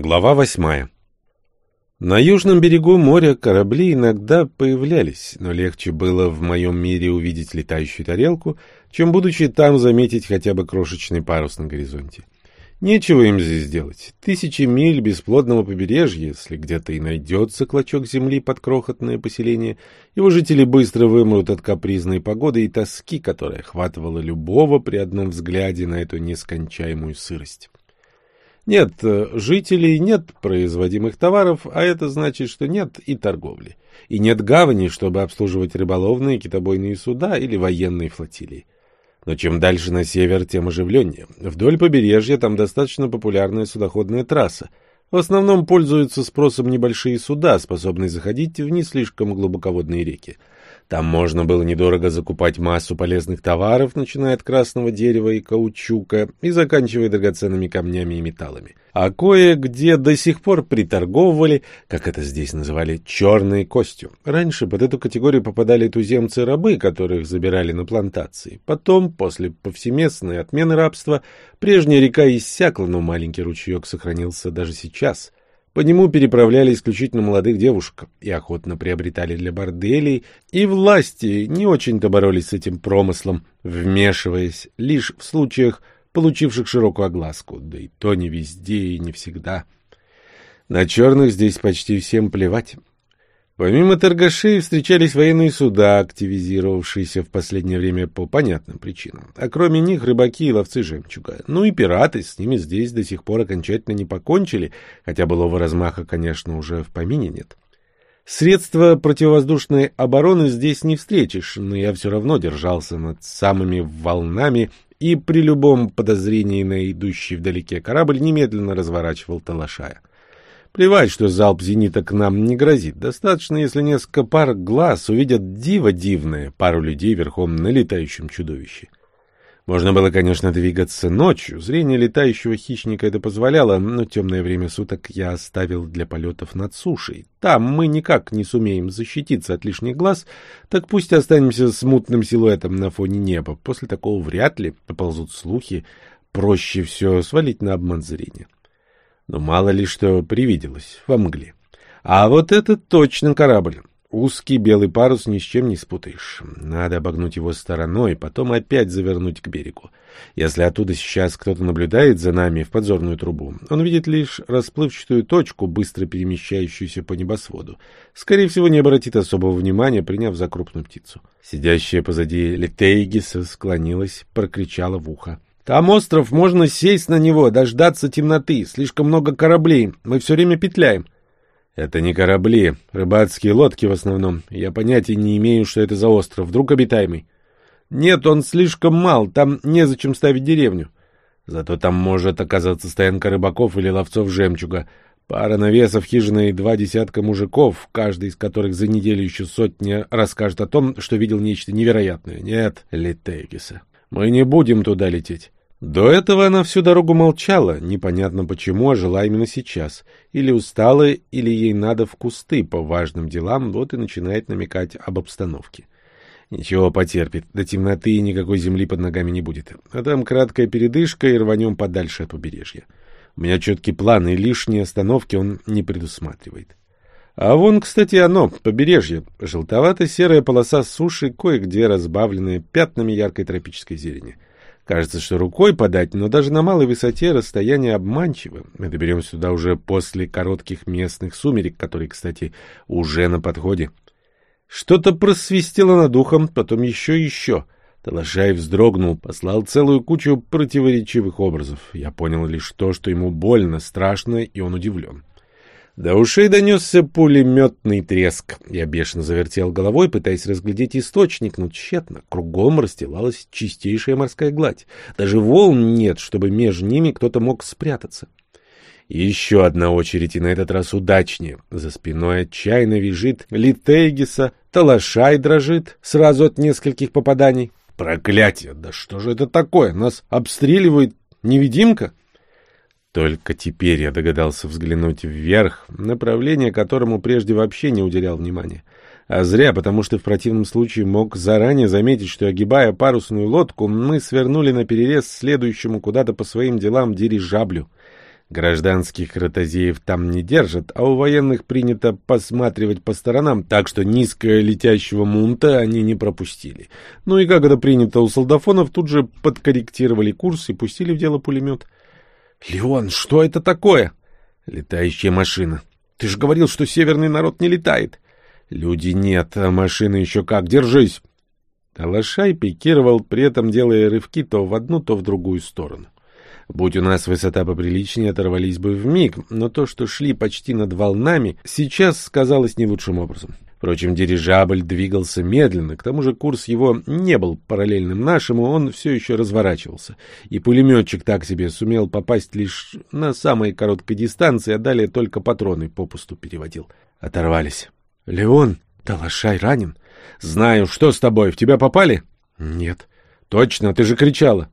Глава восьмая. На южном берегу моря корабли иногда появлялись, но легче было в моем мире увидеть летающую тарелку, чем, будучи там, заметить хотя бы крошечный парус на горизонте. Нечего им здесь делать. Тысячи миль бесплодного побережья, если где-то и найдется клочок земли под крохотное поселение, его жители быстро вымрут от капризной погоды и тоски, которая охватывала любого при одном взгляде на эту нескончаемую сырость. Нет э, жителей, нет производимых товаров, а это значит, что нет и торговли. И нет гавани, чтобы обслуживать рыболовные китобойные суда или военные флотилии. Но чем дальше на север, тем оживленнее. Вдоль побережья там достаточно популярная судоходная трасса. В основном пользуются спросом небольшие суда, способные заходить в не слишком глубоководные реки. Там можно было недорого закупать массу полезных товаров, начиная от красного дерева и каучука и заканчивая драгоценными камнями и металлами. А кое-где до сих пор приторговывали, как это здесь называли, черной костью. Раньше под эту категорию попадали туземцы-рабы, которых забирали на плантации. Потом, после повсеместной отмены рабства, прежняя река иссякла, но маленький ручеек сохранился даже сейчас — по нему переправляли исключительно молодых девушек и охотно приобретали для борделей, и власти не очень-то боролись с этим промыслом, вмешиваясь лишь в случаях, получивших широкую огласку, да и то не везде и не всегда. На черных здесь почти всем плевать. Помимо торгашей встречались военные суда, активизировавшиеся в последнее время по понятным причинам. А кроме них рыбаки и ловцы жемчуга. Ну и пираты, с ними здесь до сих пор окончательно не покончили, хотя былого размаха, конечно, уже в помине нет. Средства противовоздушной обороны здесь не встретишь, но я все равно держался над самыми волнами и при любом подозрении на идущий вдалеке корабль немедленно разворачивал талашая. Плевать, что залп зенита к нам не грозит. Достаточно, если несколько пар глаз увидят диво дивное, пару людей верхом на летающем чудовище. Можно было, конечно, двигаться ночью. Зрение летающего хищника это позволяло, но темное время суток я оставил для полетов над сушей. Там мы никак не сумеем защититься от лишних глаз, так пусть останемся с мутным силуэтом на фоне неба. После такого вряд ли поползут слухи. Проще все свалить на обман зрения но мало ли что привиделось во мгле. А вот это точно корабль. Узкий белый парус ни с чем не спутаешь. Надо обогнуть его стороной, потом опять завернуть к берегу. Если оттуда сейчас кто-то наблюдает за нами в подзорную трубу, он видит лишь расплывчатую точку, быстро перемещающуюся по небосводу. Скорее всего, не обратит особого внимания, приняв за крупную птицу. Сидящая позади Летейгиса склонилась, прокричала в ухо. Там остров, можно сесть на него, дождаться темноты. Слишком много кораблей, мы все время петляем. Это не корабли, рыбацкие лодки в основном. Я понятия не имею, что это за остров, вдруг обитаемый. Нет, он слишком мал, там незачем ставить деревню. Зато там может оказаться стоянка рыбаков или ловцов жемчуга. Пара навесов, хижина и два десятка мужиков, каждый из которых за неделю еще сотни расскажет о том, что видел нечто невероятное. Нет, Литейгиса, мы не будем туда лететь. До этого она всю дорогу молчала, непонятно почему, а жила именно сейчас. Или устала, или ей надо в кусты по важным делам, вот и начинает намекать об обстановке. Ничего потерпит, до темноты никакой земли под ногами не будет. А там краткая передышка, и рванем подальше от побережья. У меня четкий план, и лишние остановки он не предусматривает. А вон, кстати, оно, побережье. Желтовато-серая полоса суши, кое-где разбавленная пятнами яркой тропической зелени. Кажется, что рукой подать, но даже на малой высоте расстояние обманчиво. Мы доберемся сюда уже после коротких местных сумерек, которые, кстати, уже на подходе. Что-то просвистело над ухом, потом еще и еще. Талашай вздрогнул, послал целую кучу противоречивых образов. Я понял лишь то, что ему больно, страшно, и он удивлен. До ушей донесся пулеметный треск. Я бешено завертел головой, пытаясь разглядеть источник, но тщетно. Кругом расстилалась чистейшая морская гладь. Даже волн нет, чтобы между ними кто-то мог спрятаться. еще одна очередь, и на этот раз удачнее. За спиной отчаянно визжит Литейгиса, Талашай дрожит сразу от нескольких попаданий. Проклятие! Да что же это такое? Нас обстреливает невидимка? Только теперь я догадался взглянуть вверх, направление которому прежде вообще не уделял внимания. А зря, потому что в противном случае мог заранее заметить, что, огибая парусную лодку, мы свернули на перерез следующему куда-то по своим делам дирижаблю. Гражданских ротозеев там не держат, а у военных принято посматривать по сторонам, так что низкое летящего мунта они не пропустили. Ну и как это принято у солдафонов, тут же подкорректировали курс и пустили в дело пулемет. — Леон, что это такое? — Летающая машина. — Ты же говорил, что северный народ не летает. — Люди нет, а машина еще как, держись. Талашай пикировал, при этом делая рывки то в одну, то в другую сторону. Будь у нас высота поприличнее, оторвались бы в миг, но то, что шли почти над волнами, сейчас сказалось не лучшим образом. Впрочем, дирижабль двигался медленно, к тому же курс его не был параллельным нашему, он все еще разворачивался. И пулеметчик так себе сумел попасть лишь на самой короткой дистанции, а далее только патроны попусту переводил. Оторвались. — Леон, Талашай ранен. — Знаю. Что с тобой? В тебя попали? — Нет. — Точно, ты же кричала.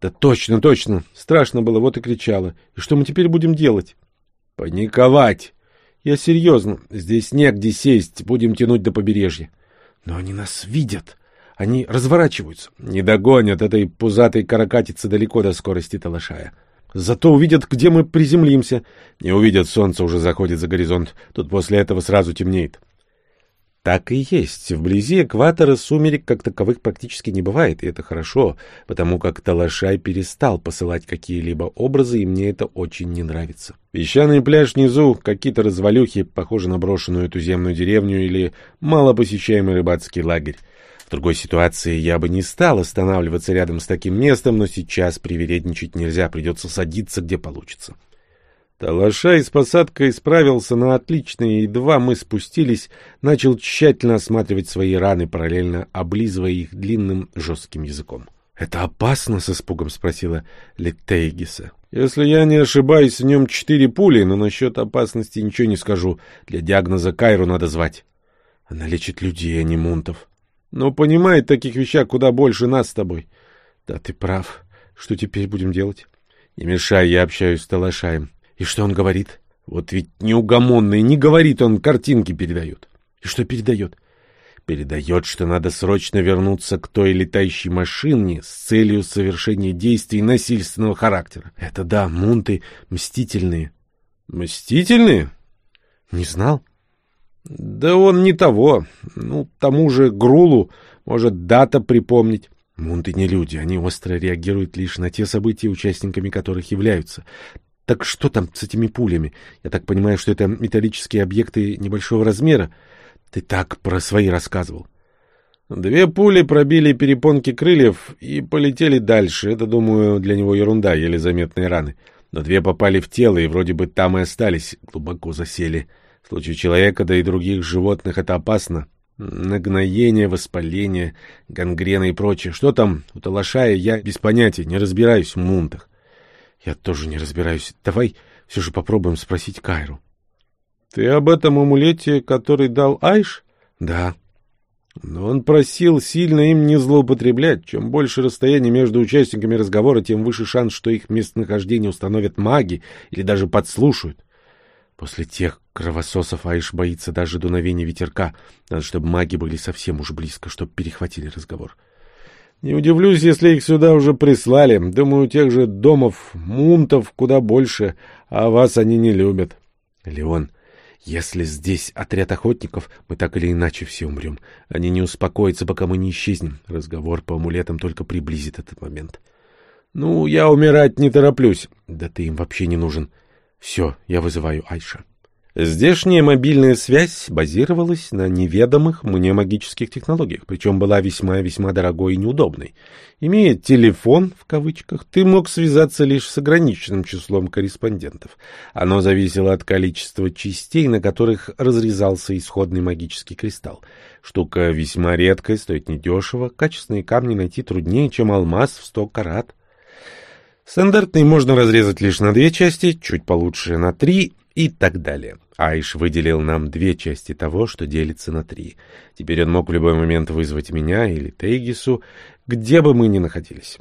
Да точно, точно. Страшно было, вот и кричала. И что мы теперь будем делать? Паниковать. Я серьезно. Здесь негде сесть. Будем тянуть до побережья. Но они нас видят. Они разворачиваются. Не догонят этой пузатой каракатицы далеко до скорости талашая. Зато увидят, где мы приземлимся. Не увидят, солнце уже заходит за горизонт. Тут после этого сразу темнеет. Так и есть. Вблизи экватора сумерек как таковых практически не бывает, и это хорошо, потому как Талашай перестал посылать какие-либо образы, и мне это очень не нравится. Песчаный пляж внизу, какие-то развалюхи, похожи на брошенную туземную деревню или малопосещаемый рыбацкий лагерь. В другой ситуации я бы не стал останавливаться рядом с таким местом, но сейчас привередничать нельзя, придется садиться, где получится. Талашай с посадкой справился на отлично, и едва мы спустились, начал тщательно осматривать свои раны, параллельно облизывая их длинным жестким языком. — Это опасно? — с испугом спросила Леттейгиса. — Если я не ошибаюсь, в нем четыре пули, но насчет опасности ничего не скажу. Для диагноза Кайру надо звать. Она лечит людей, а не мунтов. Но понимает таких вещах куда больше нас с тобой. — Да, ты прав. Что теперь будем делать? — Не мешай, я общаюсь с Талашаем. И что он говорит? Вот ведь неугомонный, не говорит он, картинки передает. И что передает? Передает, что надо срочно вернуться к той летающей машине с целью совершения действий насильственного характера. Это да, мунты мстительные. Мстительные? Не знал? Да он не того. Ну, тому же Грулу может дата припомнить. Мунты не люди, они остро реагируют лишь на те события, участниками которых являются. Так что там с этими пулями? Я так понимаю, что это металлические объекты небольшого размера. Ты так про свои рассказывал. Две пули пробили перепонки крыльев и полетели дальше. Это, думаю, для него ерунда, еле заметные раны. Но две попали в тело и вроде бы там и остались, глубоко засели. В случае человека, да и других животных это опасно. Нагноение, воспаление, гангрена и прочее. Что там у Талашая, я без понятия, не разбираюсь в мунтах. Я тоже не разбираюсь. Давай все же попробуем спросить Кайру. — Ты об этом амулете, который дал Айш? — Да. Но он просил сильно им не злоупотреблять. Чем больше расстояние между участниками разговора, тем выше шанс, что их местонахождение установят маги или даже подслушают. После тех кровососов Айш боится даже дуновения ветерка. Надо, чтобы маги были совсем уж близко, чтобы перехватили разговор. — не удивлюсь, если их сюда уже прислали. Думаю, тех же домов, мунтов куда больше, а вас они не любят. Леон, если здесь отряд охотников, мы так или иначе все умрем. Они не успокоятся, пока мы не исчезнем. Разговор по амулетам только приблизит этот момент. Ну, я умирать не тороплюсь. Да ты им вообще не нужен. Все, я вызываю Айша. Здешняя мобильная связь базировалась на неведомых мне магических технологиях, причем была весьма-весьма дорогой и неудобной. Имея «телефон», в кавычках, ты мог связаться лишь с ограниченным числом корреспондентов. Оно зависело от количества частей, на которых разрезался исходный магический кристалл. Штука весьма редкая, стоит недешево, качественные камни найти труднее, чем алмаз в сто карат. Стандартный можно разрезать лишь на две части, чуть получше на три и так далее. Айш выделил нам две части того, что делится на три. Теперь он мог в любой момент вызвать меня или Тейгису, где бы мы ни находились.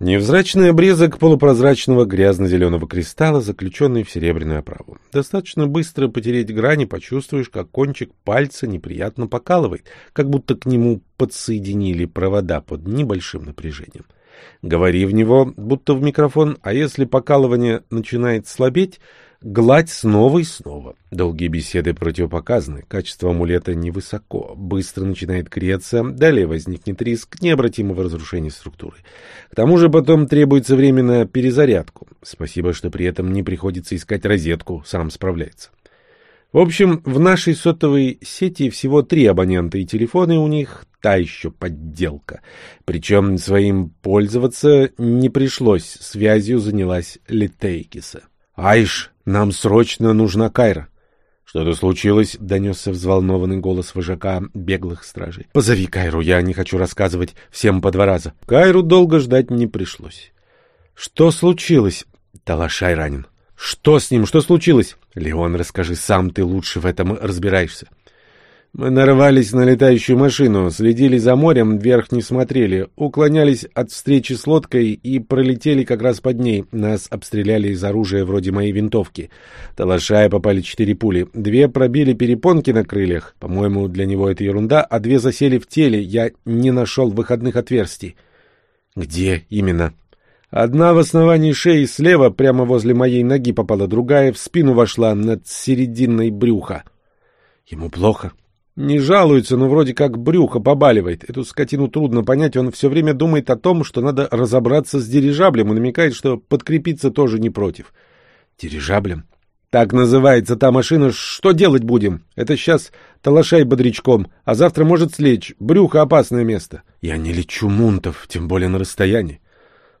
Невзрачный обрезок полупрозрачного грязно-зеленого кристалла, заключенный в серебряную оправу. Достаточно быстро потереть грани, почувствуешь, как кончик пальца неприятно покалывает, как будто к нему подсоединили провода под небольшим напряжением. Говори в него, будто в микрофон, а если покалывание начинает слабеть, гладь снова и снова. Долгие беседы противопоказаны, качество амулета невысоко, быстро начинает греться, далее возникнет риск необратимого разрушения структуры. К тому же потом требуется время на перезарядку. Спасибо, что при этом не приходится искать розетку, сам справляется. В общем, в нашей сотовой сети всего три абонента, и телефоны у них та еще подделка. Причем своим пользоваться не пришлось, связью занялась Литейкиса. «Айш, нам срочно нужна Кайра». «Что-то случилось?» — донесся взволнованный голос вожака беглых стражей. «Позови Кайру, я не хочу рассказывать всем по два раза». Кайру долго ждать не пришлось. «Что случилось?» «Талашай ранен». «Что с ним? Что случилось?» «Леон, расскажи сам, ты лучше в этом разбираешься». Мы нарвались на летающую машину, следили за морем, вверх не смотрели, уклонялись от встречи с лодкой и пролетели как раз под ней. Нас обстреляли из оружия вроде моей винтовки. Талашая попали четыре пули. Две пробили перепонки на крыльях. По-моему, для него это ерунда, а две засели в теле. Я не нашел выходных отверстий. Где именно? Одна в основании шеи слева, прямо возле моей ноги попала, другая в спину вошла над серединой брюха. Ему плохо. Не жалуется, но вроде как брюхо побаливает. Эту скотину трудно понять, он все время думает о том, что надо разобраться с дирижаблем и намекает, что подкрепиться тоже не против. Дирижаблем? Так называется та машина. Что делать будем? Это сейчас талашай бодрячком, а завтра может слечь. Брюхо — опасное место. Я не лечу мунтов, тем более на расстоянии.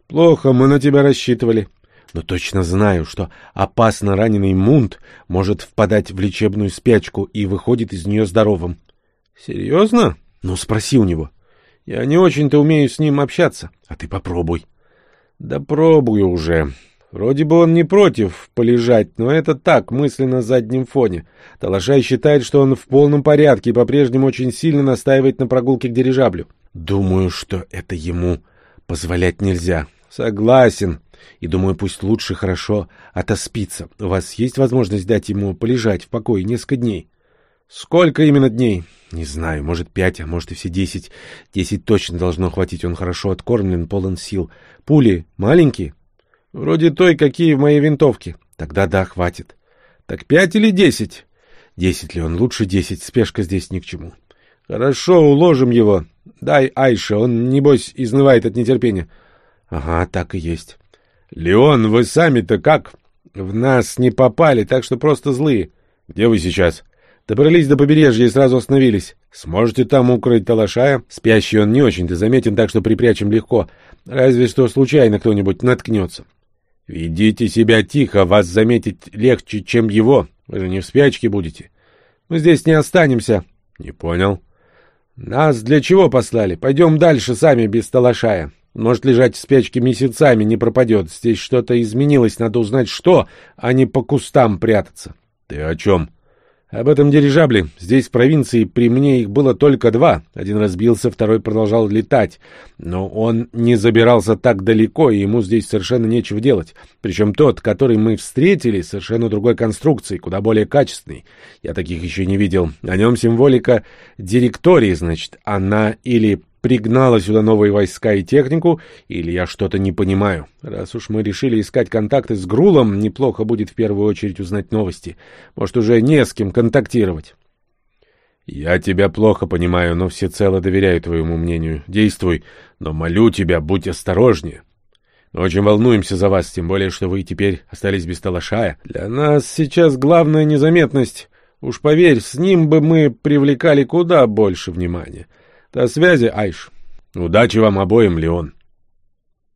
Плохо, мы на тебя рассчитывали но точно знаю, что опасно раненый мунт может впадать в лечебную спячку и выходит из нее здоровым. — Серьезно? Ну, спроси у него. Я не очень-то умею с ним общаться. А ты попробуй. — Да пробую уже. Вроде бы он не против полежать, но это так, мысленно на заднем фоне. Талашай считает, что он в полном порядке и по-прежнему очень сильно настаивает на прогулке к дирижаблю. Думаю, что это ему позволять нельзя. Согласен. И думаю, пусть лучше хорошо отоспится. У вас есть возможность дать ему полежать в покое несколько дней? Сколько именно дней? Не знаю, может пять, а может и все десять. Десять точно должно хватить, он хорошо откормлен, полон сил. Пули маленькие? Вроде той, какие в моей винтовке. Тогда да, хватит. Так пять или десять? Десять ли он? Лучше десять, спешка здесь ни к чему. Хорошо, уложим его. Дай Айше, он, небось, изнывает от нетерпения. Ага, так и есть. «Леон, вы сами-то как?» «В нас не попали, так что просто злые». «Где вы сейчас?» «Добрались до побережья и сразу остановились. Сможете там укрыть Талашая?» «Спящий он не очень-то заметен, так что припрячем легко. Разве что случайно кто-нибудь наткнется». «Ведите себя тихо, вас заметить легче, чем его. Вы же не в спячке будете». «Мы здесь не останемся». «Не понял». «Нас для чего послали? Пойдем дальше сами, без Талашая». Может лежать в спячке месяцами, не пропадет. Здесь что-то изменилось, надо узнать что, а не по кустам прятаться. Ты о чем? Об этом дирижабле. Здесь в провинции при мне их было только два. Один разбился, второй продолжал летать. Но он не забирался так далеко, и ему здесь совершенно нечего делать. Причем тот, который мы встретили, совершенно другой конструкции, куда более качественный. Я таких еще не видел. На нем символика директории, значит. Она или пригнала сюда новые войска и технику, или я что-то не понимаю. Раз уж мы решили искать контакты с Грулом, неплохо будет в первую очередь узнать новости. Может, уже не с кем контактировать. Я тебя плохо понимаю, но всецело доверяю твоему мнению. Действуй, но молю тебя, будь осторожнее. Мы очень волнуемся за вас, тем более, что вы теперь остались без Талашая. Для нас сейчас главная незаметность. Уж поверь, с ним бы мы привлекали куда больше внимания. До связи, Айш. Удачи вам обоим, Леон.